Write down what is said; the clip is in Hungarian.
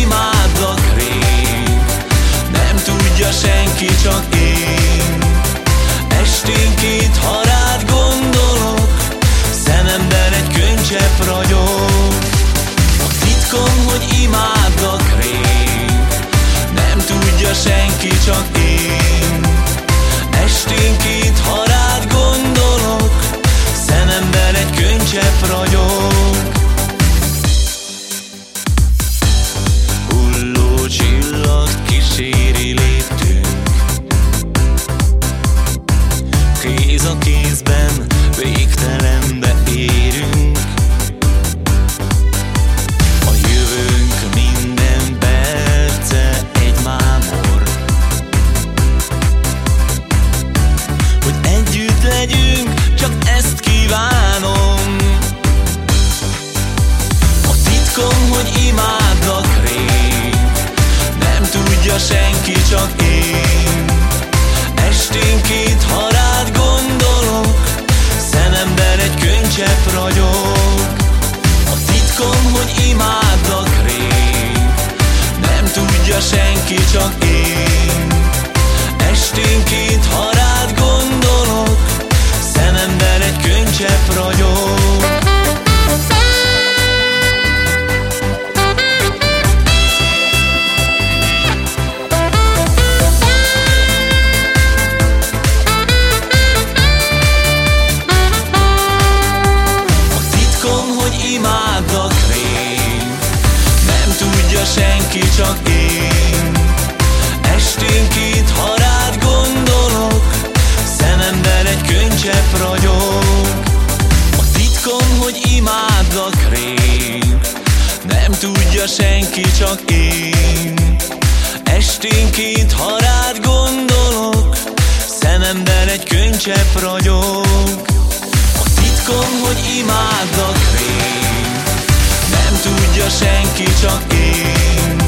imádlak rég. Nem tudja senki, csak én. Esténként, ha rád gondolok Szememben egy könycsepp ragyog. A titkom, hogy imádlak legyünk, csak ezt kívánom. A titkom, hogy imádlak tudja senki, csak én. Esténként, ha rád gondolok Szememben egy könycsepp ragyog. A titkom, hogy imádlak rég Nem tudja senki, csak én. Esténként, ha én Esténként, gondolok Szememben egy könycsepp A titkom, hogy imádlak rég Nem tudja senki, csak én. Esténként, ha rád gondolok Szememben egy könycsepp ragyog. A titkom, hogy imádlak rég tudja senki, csak én